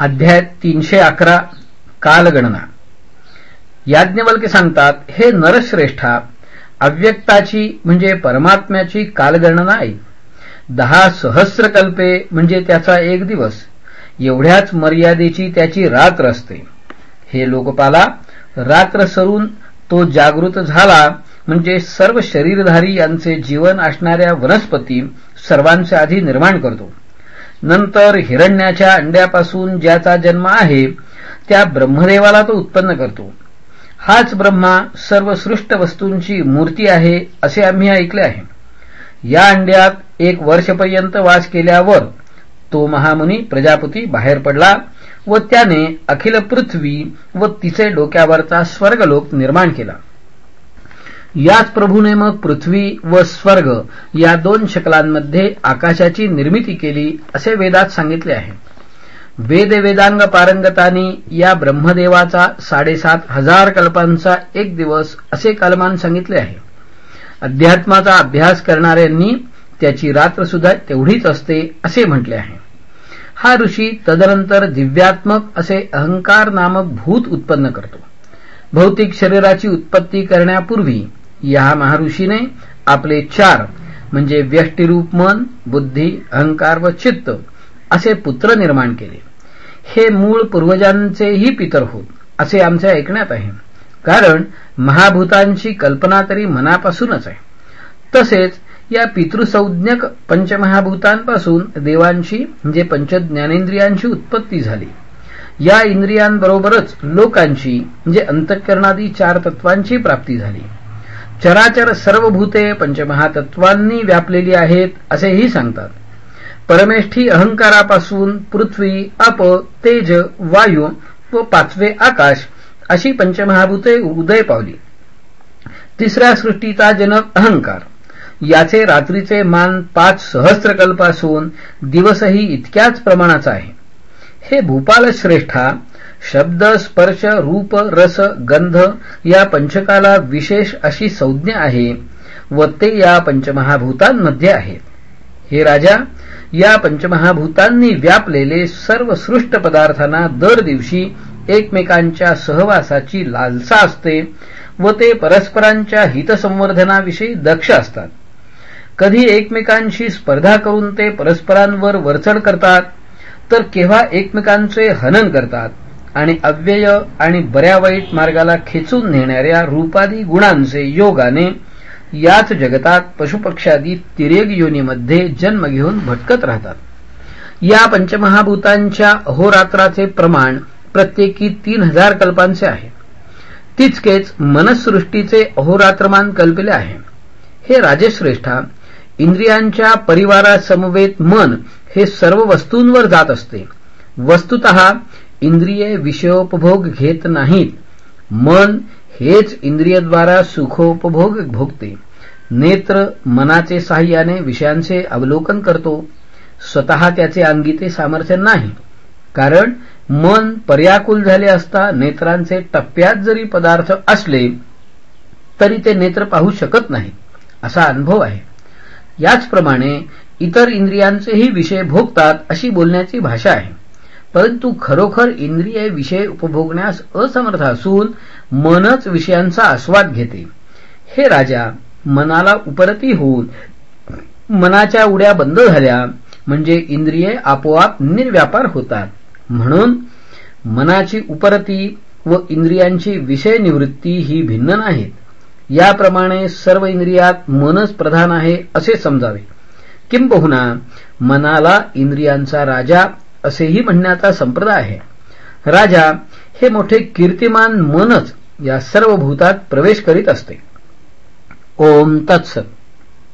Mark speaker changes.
Speaker 1: अध्याय तीनशे अकरा कालगणना. याज्ञवल्के सांगतात हे नरश्रेष्ठा अव्यक्ताची म्हणजे परमात्म्याची कालगणना आहे. दहा सहस्र कल्पे म्हणजे त्याचा एक दिवस. एवढ्याच मर्यादेची त्याची रात्र असते. हे लोकपाला रात्र सरून तो जागृत झाला म्हणजे सर्व शरीरधारी यांचे जीवन असणाऱ्या वनस्पती सर्वांचे आधी निर्माण करतो. नंतर हिरण्याच्या अंड्यापासून ज्याचा जन्म आहे त्या ब्रह्मदेवाला तो उत्पन्न करतो. हाच ब्रह्मा सर्व सृष्ट वस्तूंची मूर्ती आहे असे आम्ही ऐकले आहे. या अंड्यात एक वर्षपर्यंत वास केल्यावर तो महामुनी प्रजापती बाहेर पडला व त्याने अखिल पृथ्वी व तिचे डोक्यावरचा स्वर्गलोक निर्माण केला. याच प्रभूने मग पृथ्वी व स्वर्ग या दोन शकलांमध्ये आकाशाची निर्मिती केली असे वेदात सांगितले आहे. वेद वेदांग पारंगतानी या ब्रह्मदेवाचा साडेसात हजार कल्पांचा एक दिवस असे कालमान सांगितले आहे. अध्यात्माचा अभ्यास करणाऱ्यांनी त्याची रात्र सुद्धा तेवढीच असते असे म्हटले आहे. हा ऋषी तदनंतर दिव्यात्मक असे अहंकार नामक भूत उत्पन्न करतो. भौतिक शरीराची उत्पत्ती करण्यापूर्वी या महाऋषीने आपले चार म्हणजे व्यष्टीरूप मन बुद्धी अहंकार व चित्त असे पुत्र निर्माण केले. हे मूळ पूर्वजांचेही पितर होत असे आमच्या ऐकण्यात आहे. कारण महाभूतांची कल्पना तरी मनापासूनच आहे. तसेच या पितृसंज्ञक पंचमहाभूतांपासून देवांची म्हणजे पंचज्ञानेंद्रियांची उत्पत्ती झाली. या इंद्रियांबरोबरच लोकांची म्हणजे अंतःकरणादी चार तत्वांची प्राप्ती झाली. चराचर सर्व भूते पंचमहातत्वांनी व्यापलेली आहेत असेही सांगतात. परमेष्ठी अहंकारापासून पृथ्वी अप तेज वायू व पाचवे आकाश अशी पंचमहाभूते उदय पावली. तिसऱ्या सृष्टीचा जनक अहंकार. याचे रात्रीचे मान पाच सहस्त्रकल्प असून दिवसही इतक्याच प्रमाणाचा आहे. हे भूपाल श्रेष्ठा शब्द स्पर्श रूप रस गंध या पंचकाला विशेष अशी संज्ञा आहे व ते या पंचमहाभूतांमध्ये आहेत हे राजा या पंचमहाभूतांनी व्यापलेले सर्व सृष्ट पदार्थांना दर दिवशी एकमेकांच्या सहवासाची लालसा असते व ते परस्परांच्या हितसंवर्धनाविषयी दक्ष असतात. कधी एकमेकांशी स्पर्धा करून ते परस्परांवर वरचढ करतात तर केव्हा एकमेकांचे हनन करतात आणि अव्यय आणि बऱ्या वाईट मार्गाला खेचून नेणाऱ्या रूपादी गुणांचे योगाने याच जगतात पशुपक्षादी तिरेग योनीमध्ये जन्म घेऊन भटकत राहतात. या पंचमहाभूतांच्या अहोरात्राचे प्रमाण प्रत्येकी तीन हजार कल्पांचे आहे. तिचकेच मनसृष्टीचे अहोरात्रमान कल्पले आहे. हे राजश्रेष्ठा इंद्रियांच्या परिवारासमवेत मन हे सर्व वस्तूंवर जात असते. वस्तुत इंद्रिये विषयोपभोग घेत नाहीत. मन हेच इंद्रियद्वारा सुखोपभोग भोगते. नेत्र मनाचे साह्याने विषयांचे अवलोकन करतो. स्वतः त्याचे अंगी ते सामर्थ्य नाही. कारण मन पर्याकुल झाले असता नेत्रांचे टप्प्यात जरी पदार्थ असले तरी ते नेत्र पाहू शकत नाही. असा अनुभव आहे. याचप्रमाणे इतर इंद्रियांचेही विषय भोगतात अशी बोलण्याची भाषा आहे. परंतु खरोखर इंद्रिय विषय उपभोगण्यास असमर्थ असून मनच विषयांचा आस्वाद घेते. हे राजा मनाला उपरती होऊन मनाच्या उड्या बंद झाल्या म्हणजे इंद्रिये आपोआप निर्व्यापार होतात. म्हणून मनाची उपरती व इंद्रियांची विषय निवृत्ती ही भिन्न नाहीत. याप्रमाणे सर्व इंद्रियात मनच प्रधान आहे असे समजावे. किंबहुना मनाला इंद्रियांचा राजा असेही म्हणण्याचा संप्रदाय आहे. राजा हे मोठे कीर्तिमान मनच या सर्व भूतात प्रवेश करीत असते. ओम तत्सत.